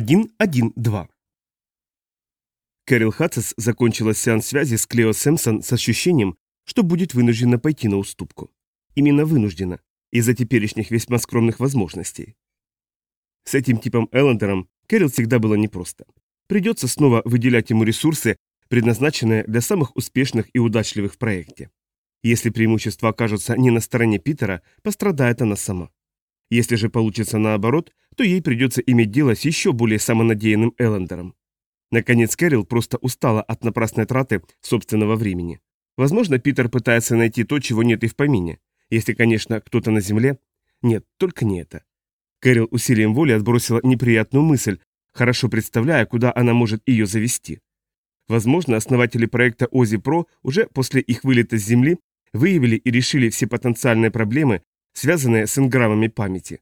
112. Кэрил Хатцес закончила сеанс связи с Клео Сэмпсон с ощущением, что будет вынуждена пойти на уступку. Именно вынуждена, из-за теперешних весьма скромных возможностей. С этим типом Эллендером Кэрил всегда было непросто. Придется снова выделять ему ресурсы, предназначенные для самых успешных и удачливых в проекте. Если преимущества окажутся не на стороне Питера, пострадает она сама. Если же получится наоборот, то ей придется иметь дело с еще более самонадеянным Эллендером. Наконец Кэрил просто устала от напрасной траты собственного времени. Возможно, Питер пытается найти то, чего нет и в помине. Если, конечно, кто-то на Земле... Нет, только не это. Кэрил усилием воли отбросила неприятную мысль, хорошо представляя, куда она может ее завести. Возможно, основатели проекта Ози Про уже после их вылета с Земли выявили и решили все потенциальные проблемы, связанные с инграммами памяти.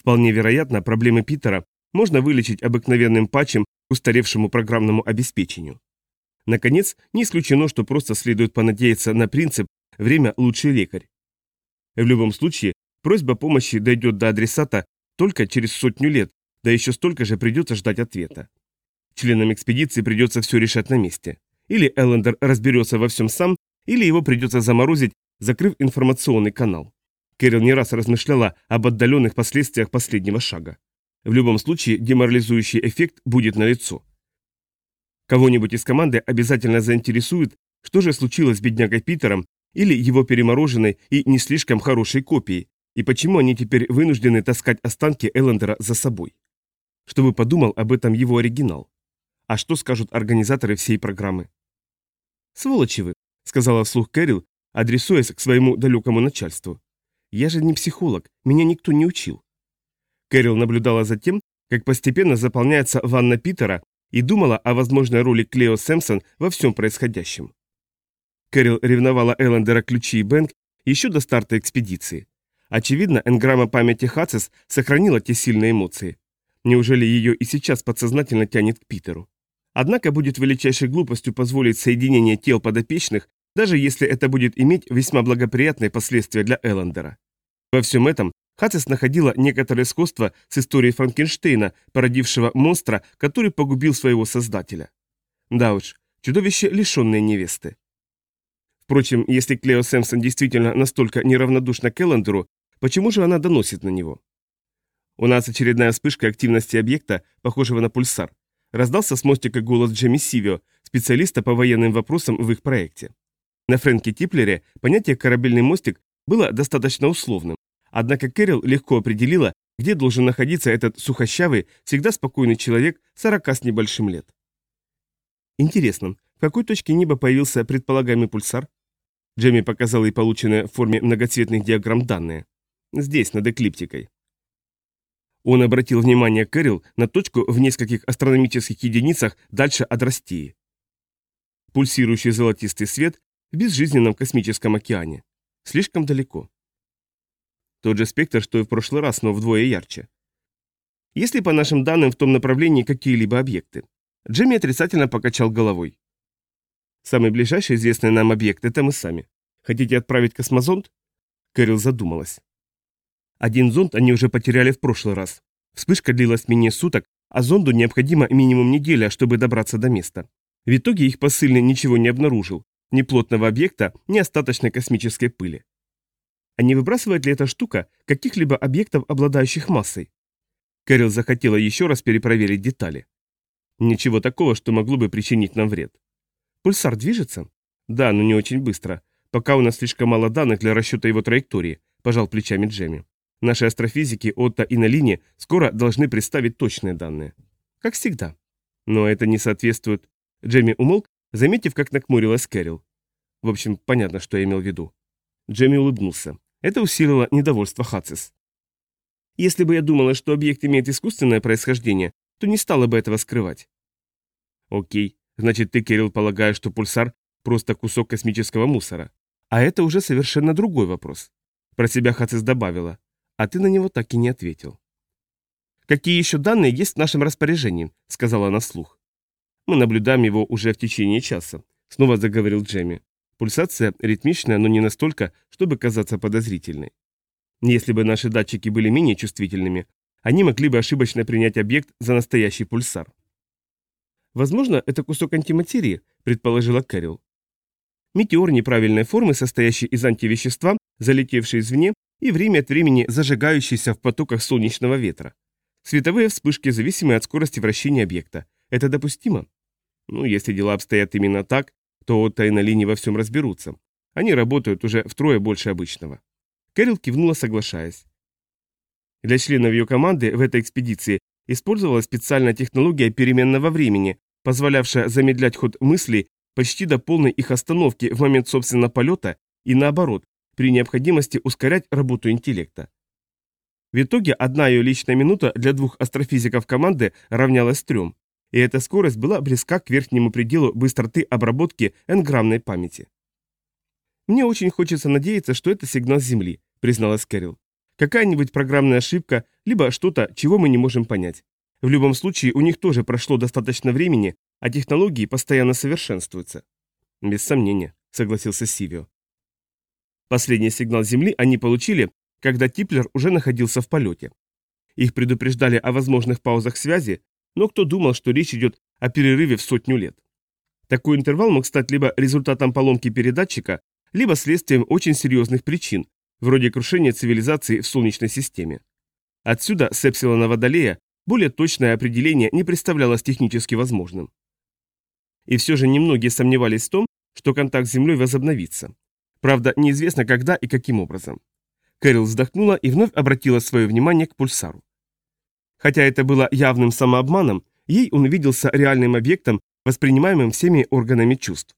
Вполне вероятно, проблемы Питера можно вылечить обыкновенным патчем устаревшему программному обеспечению. Наконец, не исключено, что просто следует понадеяться на принцип «время – лучший лекарь». В любом случае, просьба помощи дойдет до адресата только через сотню лет, да еще столько же придется ждать ответа. Членам экспедиции придется все решать на месте. Или Эллендер разберется во всем сам, или его придется заморозить, закрыв информационный канал. Кэрил не раз размышляла об отдаленных последствиях последнего шага. В любом случае, деморализующий эффект будет налицо. Кого-нибудь из команды обязательно заинтересует, что же случилось с беднягой Питером или его перемороженной и не слишком хорошей копией, и почему они теперь вынуждены таскать останки Эллендера за собой. Чтобы подумал об этом его оригинал. А что скажут организаторы всей программы? «Сволочи вы», — сказала вслух Кэрил, адресуясь к своему далекому начальству. «Я же не психолог, меня никто не учил». Кэрил наблюдала за тем, как постепенно заполняется ванна Питера и думала о возможной роли Клео Сэмпсон во всем происходящем. Кэрил ревновала Эллендера ключи и Бэнк еще до старта экспедиции. Очевидно, энграмма памяти Хацис сохранила те сильные эмоции. Неужели ее и сейчас подсознательно тянет к Питеру? Однако будет величайшей глупостью позволить соединение тел подопечных, даже если это будет иметь весьма благоприятные последствия для Эллендера. Во всем этом Хацис находила некоторое сходство с историей Франкенштейна, породившего монстра, который погубил своего создателя. Да уж, чудовище, лишенное невесты. Впрочем, если Клео Сэмпсон действительно настолько неравнодушна к Эллендеру, почему же она доносит на него? У нас очередная вспышка активности объекта, похожего на пульсар. Раздался с мостика голос Джемми Сивио, специалиста по военным вопросам в их проекте. На Фрэнке Типлере понятие «корабельный мостик» было достаточно условным. Однако Кэрил легко определила, где должен находиться этот сухощавый, всегда спокойный человек 40 с небольшим лет. Интересно, в какой точке неба появился предполагаемый пульсар? Джемми показал ей полученные в форме многоцветных диаграмм данные. Здесь, над эклиптикой. Он обратил внимание Кэрил на точку в нескольких астрономических единицах дальше от Растии. Пульсирующий золотистый свет в безжизненном космическом океане. Слишком далеко. Тот же спектр, что и в прошлый раз, но вдвое ярче. Если по нашим данным в том направлении какие-либо объекты. Джимми отрицательно покачал головой. Самый ближайший известный нам объект – это мы сами. Хотите отправить космозонд? Кэрил задумалась. Один зонд они уже потеряли в прошлый раз. Вспышка длилась менее суток, а зонду необходимо минимум неделя, чтобы добраться до места. В итоге их посыльный ничего не обнаружил. Ни плотного объекта, ни остаточной космической пыли. А не выбрасывает ли эта штука каких-либо объектов, обладающих массой? Кэрил захотела еще раз перепроверить детали. Ничего такого, что могло бы причинить нам вред. Пульсар движется? Да, но не очень быстро. Пока у нас слишком мало данных для расчета его траектории, пожал плечами Джемми. Наши астрофизики Отто и Налини скоро должны представить точные данные. Как всегда. Но это не соответствует... Джемми умолк, заметив, как накмурилась Кэрил. В общем, понятно, что я имел в виду. Джемми улыбнулся. Это усилило недовольство Хацис. Если бы я думала, что объект имеет искусственное происхождение, то не стала бы этого скрывать. Окей, значит ты, Кирилл, полагаешь, что пульсар просто кусок космического мусора. А это уже совершенно другой вопрос. Про себя Хацис добавила. А ты на него так и не ответил. «Какие еще данные есть в нашем распоряжении?» — сказала она вслух. «Мы наблюдаем его уже в течение часа», — снова заговорил Джемми. Пульсация ритмичная, но не настолько, чтобы казаться подозрительной. Если бы наши датчики были менее чувствительными, они могли бы ошибочно принять объект за настоящий пульсар. «Возможно, это кусок антиматерии», — предположила Кэрил. Метеор неправильной формы, состоящий из антивещества, залетевший извне и время от времени зажигающийся в потоках солнечного ветра. Световые вспышки, зависимые от скорости вращения объекта. Это допустимо? Ну, если дела обстоят именно так, то тайнолинии во всем разберутся. Они работают уже втрое больше обычного. Кэрил кивнула, соглашаясь. Для членов ее команды в этой экспедиции использовалась специальная технология переменного времени, позволявшая замедлять ход мыслей почти до полной их остановки в момент собственного полета и наоборот, при необходимости ускорять работу интеллекта. В итоге одна ее личная минута для двух астрофизиков команды равнялась трем, и эта скорость была близка к верхнему пределу быстроты обработки энграммной памяти. «Мне очень хочется надеяться, что это сигнал Земли», — призналась Кэрил. «Какая-нибудь программная ошибка, либо что-то, чего мы не можем понять. В любом случае, у них тоже прошло достаточно времени, а технологии постоянно совершенствуются». «Без сомнения», — согласился Сивио. Последний сигнал Земли они получили, когда Типлер уже находился в полете. Их предупреждали о возможных паузах связи, но кто думал, что речь идет о перерыве в сотню лет. Такой интервал мог стать либо результатом поломки передатчика, либо следствием очень серьезных причин, вроде крушения цивилизации в Солнечной системе. Отсюда с Эпсилона Водолея более точное определение не представлялось технически возможным. И все же немногие сомневались в том, что контакт с Землей возобновится. Правда, неизвестно когда и каким образом. Кэрил вздохнула и вновь обратила свое внимание к пульсару. Хотя это было явным самообманом, ей он виделся реальным объектом, воспринимаемым всеми органами чувств.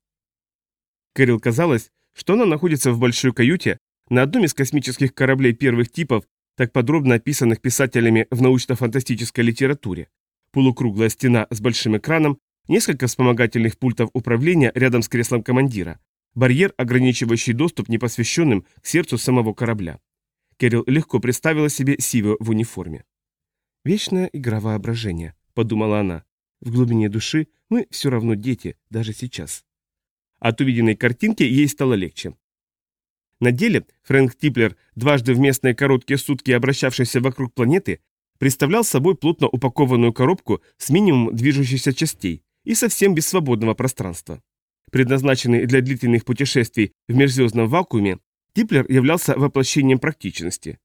Кэрил казалось, что она находится в большой каюте на одном из космических кораблей первых типов, так подробно описанных писателями в научно-фантастической литературе. Полукруглая стена с большим экраном, несколько вспомогательных пультов управления рядом с креслом командира, барьер, ограничивающий доступ непосвященным к сердцу самого корабля. Кэрил легко представила себе Сивио в униформе. «Вечная игра воображения», — подумала она. «В глубине души мы все равно дети, даже сейчас». От увиденной картинки ей стало легче. На деле Фрэнк Типлер, дважды в местные короткие сутки обращавшийся вокруг планеты, представлял собой плотно упакованную коробку с минимумом движущихся частей и совсем без свободного пространства. Предназначенный для длительных путешествий в межзвездном вакууме, Типлер являлся воплощением практичности.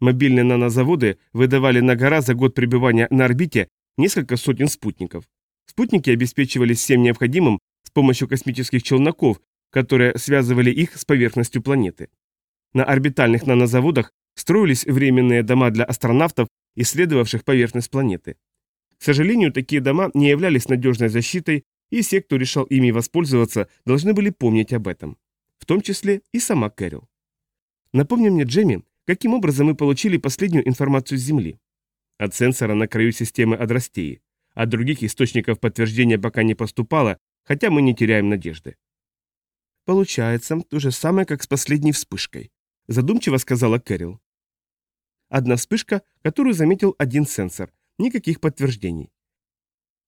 Мобильные нанозаводы выдавали на гора за год пребывания на орбите несколько сотен спутников. Спутники обеспечивались всем необходимым с помощью космических челноков, которые связывали их с поверхностью планеты. На орбитальных нанозаводах строились временные дома для астронавтов, исследовавших поверхность планеты. К сожалению, такие дома не являлись надежной защитой, и все, кто решал ими воспользоваться, должны были помнить об этом. В том числе и сама Кэрил. Напомни мне, Джемми, каким образом мы получили последнюю информацию с Земли? От сенсора на краю системы Адрастеи. От других источников подтверждения пока не поступало, хотя мы не теряем надежды. Получается, то же самое, как с последней вспышкой, задумчиво сказала Кэрил. Одна вспышка, которую заметил один сенсор, никаких подтверждений.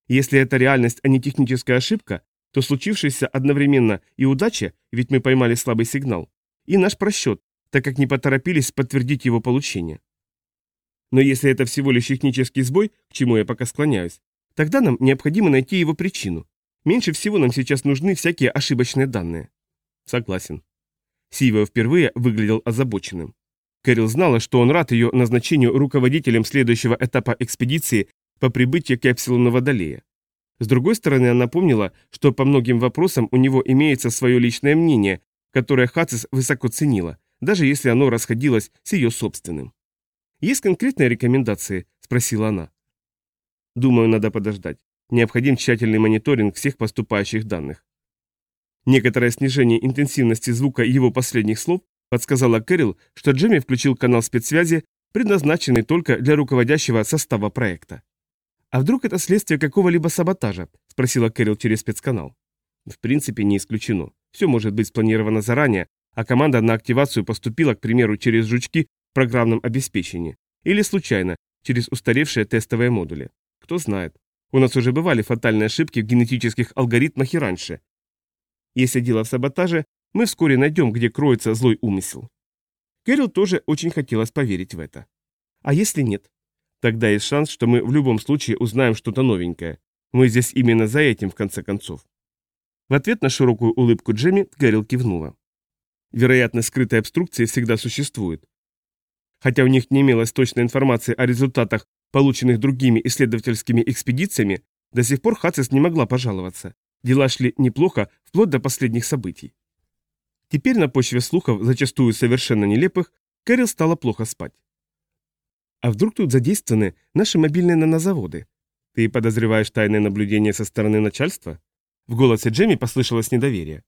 Если это реальность, а не техническая ошибка, то случившееся одновременно и удача, ведь мы поймали слабый сигнал, и наш просчет, так как не поторопились подтвердить его получение. Но если это всего лишь технический сбой, к чему я пока склоняюсь, тогда нам необходимо найти его причину. Меньше всего нам сейчас нужны всякие ошибочные данные. Согласен. Сивио впервые выглядел озабоченным. Кэрил знала, что он рад ее назначению руководителем следующего этапа экспедиции по прибытию к Эпсилону Водолея. С другой стороны, она помнила, что по многим вопросам у него имеется свое личное мнение, которое Хацис высоко ценила, даже если оно расходилось с ее собственным. «Есть конкретные рекомендации?» – спросила она. «Думаю, надо подождать. Необходим тщательный мониторинг всех поступающих данных». Некоторое снижение интенсивности звука его последних слов подсказало Кэрил, что Джемми включил канал спецсвязи, предназначенный только для руководящего состава проекта. «А вдруг это следствие какого-либо саботажа?» – спросила Кэрил через спецканал. В принципе, не исключено. Все может быть спланировано заранее, а команда на активацию поступила, к примеру, через жучки в программном обеспечении. Или случайно, через устаревшие тестовые модули. Кто знает. У нас уже бывали фатальные ошибки в генетических алгоритмах и раньше. Если дело в саботаже, мы вскоре найдем, где кроется злой умысел. Кэрил тоже очень хотелось поверить в это. А если нет? Тогда есть шанс, что мы в любом случае узнаем что-то новенькое. Мы здесь именно за этим, в конце концов. В ответ на широкую улыбку Джемми Гэрил кивнула. Вероятность скрытой обструкции всегда существует. Хотя у них не имелось точной информации о результатах, полученных другими исследовательскими экспедициями, до сих пор Хацис не могла пожаловаться. Дела шли неплохо, вплоть до последних событий. Теперь на почве слухов, зачастую совершенно нелепых, Кэрил стала плохо спать. А вдруг тут задействованы наши мобильные нанозаводы? Ты подозреваешь тайное наблюдение со стороны начальства? В голосе Джемми послышалось недоверие.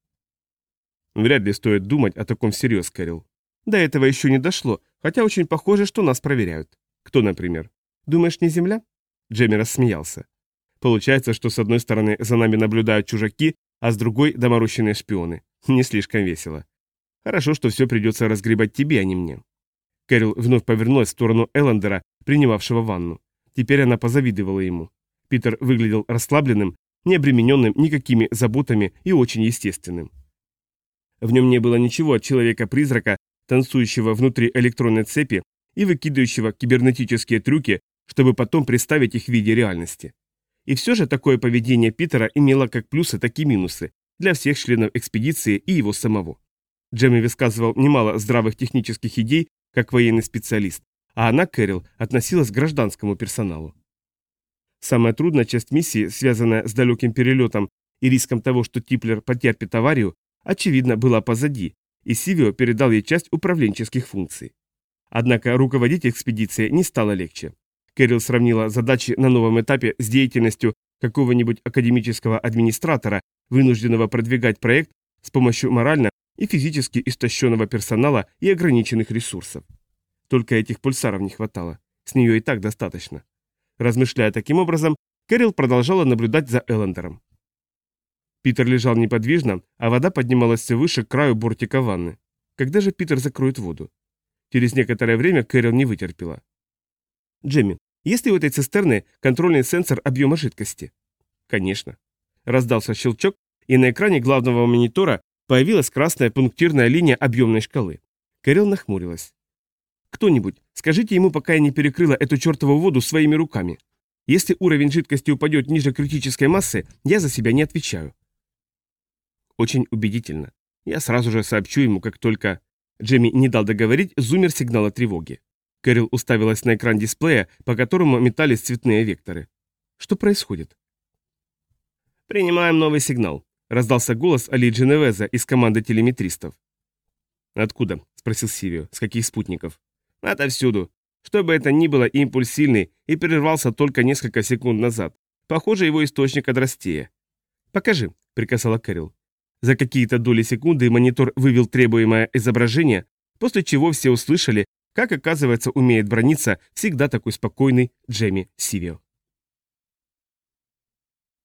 Вряд ли стоит думать о таком всерьез, Кэрил. До этого еще не дошло, хотя очень похоже, что нас проверяют. Кто, например? Думаешь, не Земля? Джемми рассмеялся. Получается, что с одной стороны за нами наблюдают чужаки, а с другой – доморощенные шпионы. Не слишком весело. Хорошо, что все придется разгребать тебе, а не мне. Кэрил вновь повернулась в сторону Эллендера, принимавшего ванну. Теперь она позавидовала ему. Питер выглядел расслабленным, не обремененным никакими заботами и очень естественным. В нем не было ничего от человека-призрака, танцующего внутри электронной цепи и выкидывающего кибернетические трюки, чтобы потом представить их в виде реальности. И все же такое поведение Питера имело как плюсы, так и минусы для всех членов экспедиции и его самого. Джемми высказывал немало здравых технических идей как военный специалист, а она, Кэрил, относилась к гражданскому персоналу. Самая трудная часть миссии, связанная с далеким перелетом и риском того, что Типлер потерпит аварию, очевидно, была позади, и Сивио передал ей часть управленческих функций. Однако руководить экспедицией не стало легче. Кэрил сравнила задачи на новом этапе с деятельностью какого-нибудь академического администратора, вынужденного продвигать проект с помощью морально и физически истощенного персонала и ограниченных ресурсов. Только этих пульсаров не хватало. С нее и так достаточно. Размышляя таким образом, Кэрил продолжала наблюдать за Эллендером. Питер лежал неподвижно, а вода поднималась все выше к краю бортика ванны. Когда же Питер закроет воду? Через некоторое время Кэрил не вытерпела. «Джемми, есть ли у этой цистерны контрольный сенсор объема жидкости?» «Конечно». Раздался щелчок, и на экране главного монитора Появилась красная пунктирная линия объемной шкалы. Кэрил нахмурилась. «Кто-нибудь, скажите ему, пока я не перекрыла эту чертову воду своими руками. Если уровень жидкости упадет ниже критической массы, я за себя не отвечаю». Очень убедительно. Я сразу же сообщу ему, как только... Джемми не дал договорить зумер сигнала тревоги. Кэрил уставилась на экран дисплея, по которому метались цветные векторы. Что происходит? «Принимаем новый сигнал», Раздался голос Али Дженевеза из команды телеметристов. «Откуда?» – спросил Сивио. «С каких спутников?» «Отовсюду. Что бы это ни было, импульс сильный и прервался только несколько секунд назад. Похоже, его источник Адрастея». «Покажи», – приказала Кэрил. За какие-то доли секунды монитор вывел требуемое изображение, после чего все услышали, как, оказывается, умеет брониться всегда такой спокойный Джемми Сивио.